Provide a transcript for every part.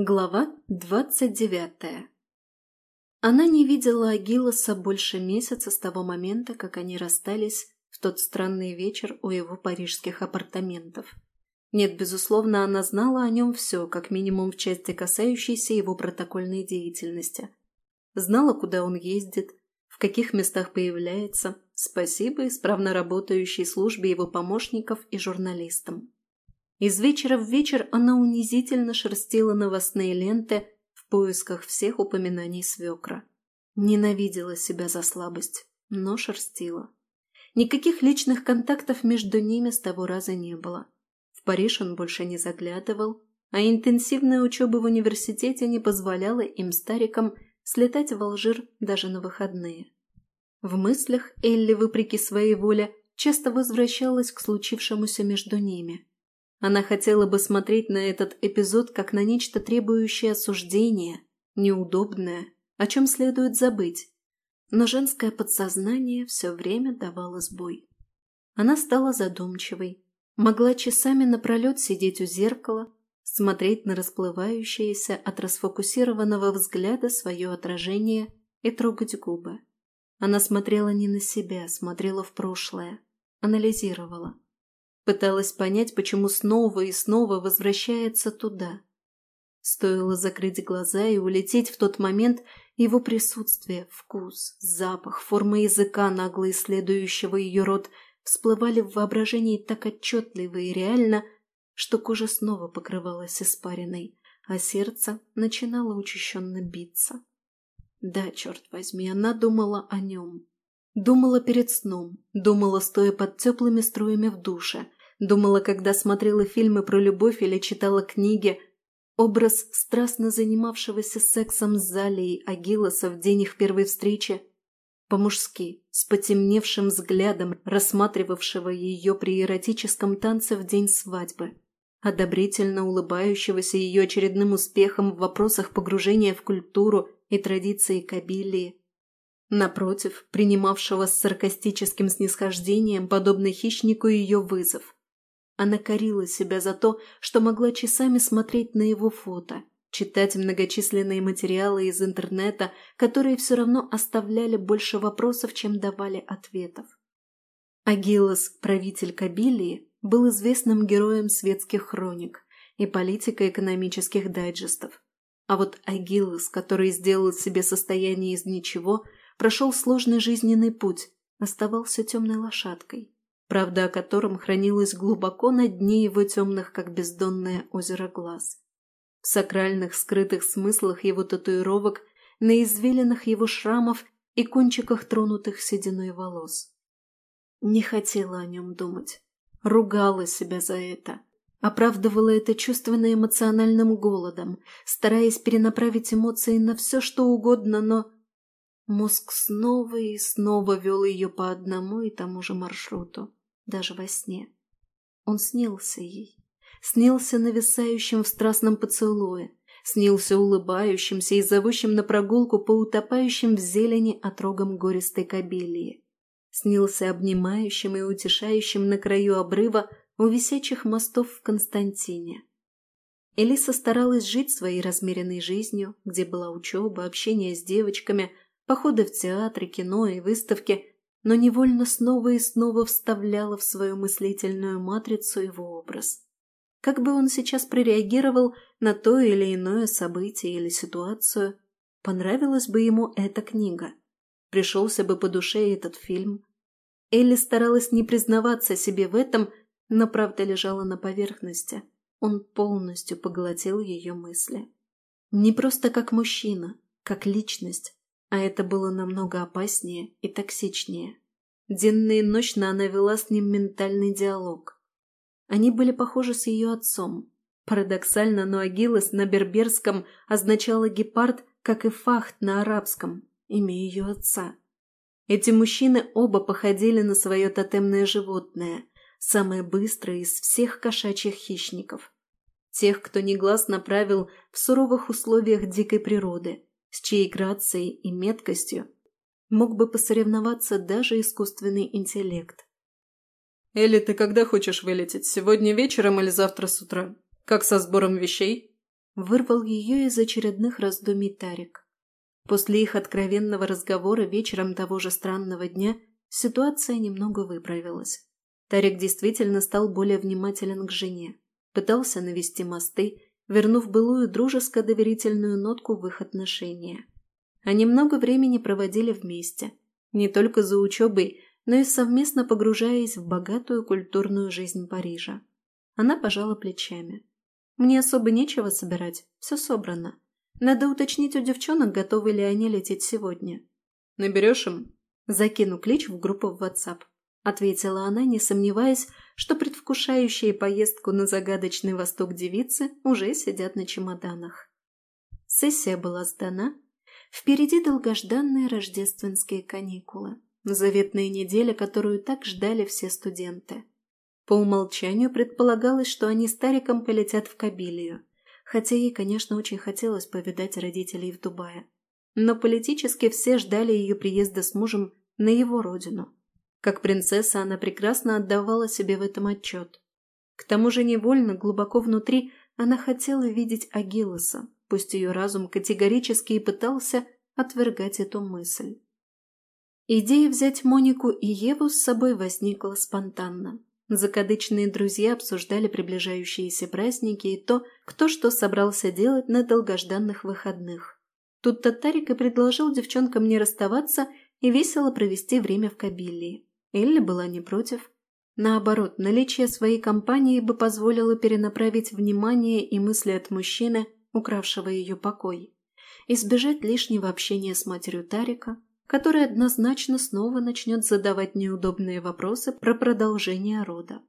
Глава двадцать девятая Она не видела Агилоса больше месяца с того момента, как они расстались в тот странный вечер у его парижских апартаментов. Нет, безусловно, она знала о нем все, как минимум в части касающейся его протокольной деятельности. Знала, куда он ездит, в каких местах появляется, спасибо исправно работающей службе его помощников и журналистам. Из вечера в вечер она унизительно шерстила новостные ленты в поисках всех упоминаний свекра. Ненавидела себя за слабость, но шерстила. Никаких личных контактов между ними с того раза не было. В Париж он больше не заглядывал, а интенсивная учеба в университете не позволяла им старикам слетать в Алжир даже на выходные. В мыслях Элли, вопреки своей воле, часто возвращалась к случившемуся между ними – она хотела бы смотреть на этот эпизод как на нечто требующее осуждения, неудобное, о чем следует забыть. Но женское подсознание все время давало сбой. Она стала задумчивой, могла часами напролет сидеть у зеркала, смотреть на расплывающееся от расфокусированного взгляда свое отражение и трогать губы. Она смотрела не на себя, смотрела в прошлое, анализировала. Пыталась понять, почему снова и снова возвращается туда. Стоило закрыть глаза и улететь в тот момент, его присутствие, вкус, запах, форма языка, нагло исследующего ее рот, всплывали в воображении так отчетливо и реально, что кожа снова покрывалась испариной, а сердце начинало учащенно биться. Да, черт возьми, она думала о нем. Думала перед сном, думала, стоя под теплыми струями в душе, Думала, когда смотрела фильмы про любовь или читала книги, образ страстно занимавшегося сексом с Залией Агилоса в день их первой встречи, по-мужски, с потемневшим взглядом, рассматривавшего ее при эротическом танце в день свадьбы, одобрительно улыбающегося ее очередным успехом в вопросах погружения в культуру и традиции Кабилии, напротив, принимавшего с саркастическим снисхождением, подобно хищнику, ее вызов – она корила себя за то, что могла часами смотреть на его фото, читать многочисленные материалы из интернета, которые все равно оставляли больше вопросов, чем давали ответов. Агилос, правитель Кабилии, был известным героем светских хроник и политико-экономических дайджестов. А вот Агилос, который сделал себе состояние из ничего, прошел сложный жизненный путь, оставался темной лошадкой правда о котором хранилась глубоко на дне его темных, как бездонное озеро глаз. В сакральных скрытых смыслах его татуировок, на извилинах его шрамов и кончиках тронутых сединой волос. Не хотела о нем думать. Ругала себя за это. Оправдывала это чувственно-эмоциональным голодом, стараясь перенаправить эмоции на все, что угодно, но... Мозг снова и снова вел ее по одному и тому же маршруту даже во сне. Он снился ей, снился нависающим в страстном поцелуе, снился улыбающимся и зовущим на прогулку по утопающим в зелени отрогам гористой кабелии, снился обнимающим и утешающим на краю обрыва у висячих мостов в Константине. Элиса старалась жить своей размеренной жизнью, где была учеба, общение с девочками, походы в театры, кино и выставки, но невольно снова и снова вставляла в свою мыслительную матрицу его образ. Как бы он сейчас прореагировал на то или иное событие или ситуацию, понравилась бы ему эта книга, пришелся бы по душе этот фильм. Элли старалась не признаваться себе в этом, но правда лежала на поверхности. Он полностью поглотил ее мысли. Не просто как мужчина, как личность, а это было намного опаснее и токсичнее. Денно и ночно она вела с ним ментальный диалог. Они были похожи с ее отцом. Парадоксально, но Агилос на берберском означало гепард, как и фахт на арабском, имя ее отца. Эти мужчины оба походили на свое тотемное животное, самое быстрое из всех кошачьих хищников. Тех, кто негласно правил в суровых условиях дикой природы – с чьей грацией и меткостью мог бы посоревноваться даже искусственный интеллект. «Элли, ты когда хочешь вылететь? Сегодня вечером или завтра с утра? Как со сбором вещей?» вырвал ее из очередных раздумий Тарик. После их откровенного разговора вечером того же странного дня ситуация немного выправилась. Тарик действительно стал более внимателен к жене, пытался навести мосты, вернув былую дружеско-доверительную нотку в их отношения. Они много времени проводили вместе, не только за учебой, но и совместно погружаясь в богатую культурную жизнь Парижа. Она пожала плечами. «Мне особо нечего собирать, все собрано. Надо уточнить у девчонок, готовы ли они лететь сегодня». «Наберешь им?» «Закину клич в группу в WhatsApp», — ответила она, не сомневаясь, что предвкушающие поездку на загадочный восток девицы уже сидят на чемоданах. Сессия была сдана. Впереди долгожданные рождественские каникулы. Заветная неделя, которую так ждали все студенты. По умолчанию предполагалось, что они с Тариком полетят в Кабилию, хотя ей, конечно, очень хотелось повидать родителей в Дубае. Но политически все ждали ее приезда с мужем на его родину. Как принцесса она прекрасно отдавала себе в этом отчет. К тому же невольно, глубоко внутри, она хотела видеть Агилоса, пусть ее разум категорически и пытался отвергать эту мысль. Идея взять Монику и Еву с собой возникла спонтанно. Закадычные друзья обсуждали приближающиеся праздники и то, кто что собрался делать на долгожданных выходных. Тут Татарик и предложил девчонкам не расставаться и весело провести время в Кабилии. Элли была не против. Наоборот, наличие своей компании бы позволило перенаправить внимание и мысли от мужчины, укравшего ее покой. Избежать лишнего общения с матерью Тарика, которая однозначно снова начнет задавать неудобные вопросы про продолжение рода.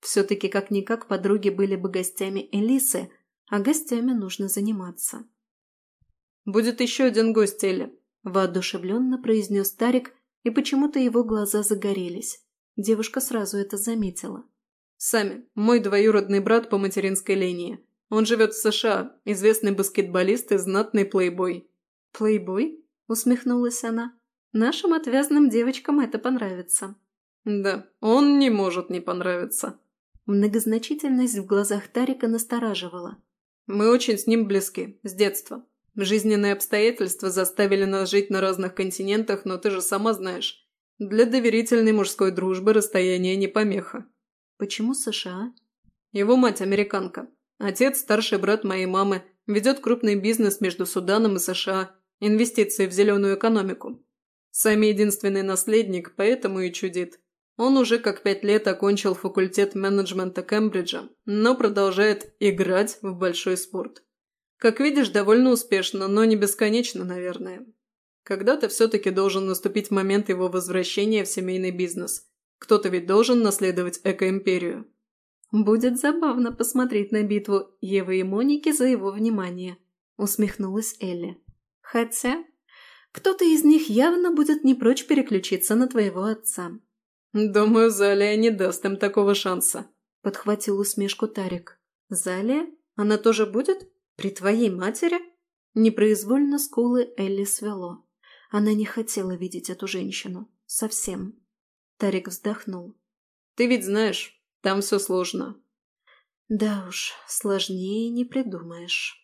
Все-таки как-никак подруги были бы гостями Элисы, а гостями нужно заниматься. «Будет еще один гость, Элли», – воодушевленно произнес Тарик, и почему-то его глаза загорелись. Девушка сразу это заметила. «Сами, мой двоюродный брат по материнской линии. Он живет в США, известный баскетболист и знатный плейбой». «Плейбой?» – усмехнулась она. Нашим отвязным девочкам это понравится. Да, он не может не понравиться. Многозначительность в глазах Тарика настораживала. Мы очень с ним близки, с детства. Жизненные обстоятельства заставили нас жить на разных континентах, но ты же сама знаешь. Для доверительной мужской дружбы расстояние не помеха. Почему США? Его мать американка. Отец, старший брат моей мамы, ведет крупный бизнес между Суданом и США, инвестиции в зеленую экономику. Сами единственный наследник, поэтому и чудит. Он уже как пять лет окончил факультет менеджмента Кембриджа, но продолжает играть в большой спорт. Как видишь, довольно успешно, но не бесконечно, наверное. Когда-то все-таки должен наступить момент его возвращения в семейный бизнес. Кто-то ведь должен наследовать экоимперию. «Будет забавно посмотреть на битву Евы и Моники за его внимание», – усмехнулась Элли. «Хотя кто-то из них явно будет не прочь переключиться на твоего отца». «Думаю, Залия не даст им такого шанса», – подхватил усмешку Тарик. «Залия? Она тоже будет? При твоей матери?» Непроизвольно скулы Элли свело. Она не хотела видеть эту женщину. Совсем. Тарик вздохнул. «Ты ведь знаешь, там все сложно». «Да уж, сложнее не придумаешь».